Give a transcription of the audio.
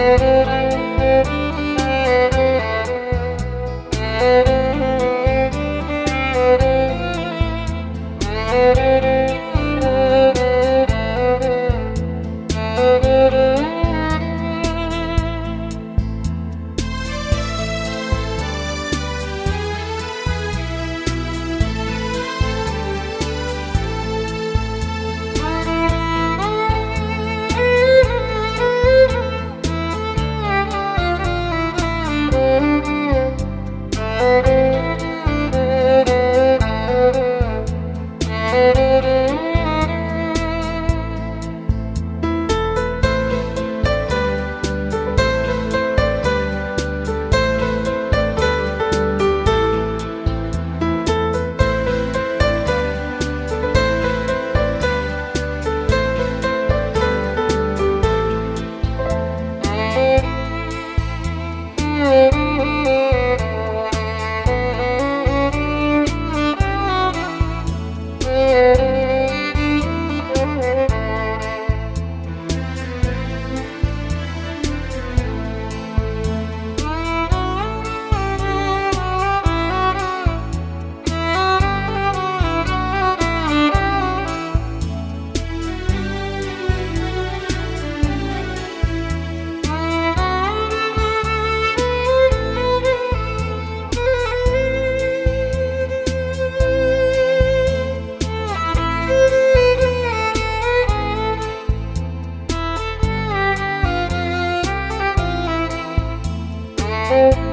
Música Thank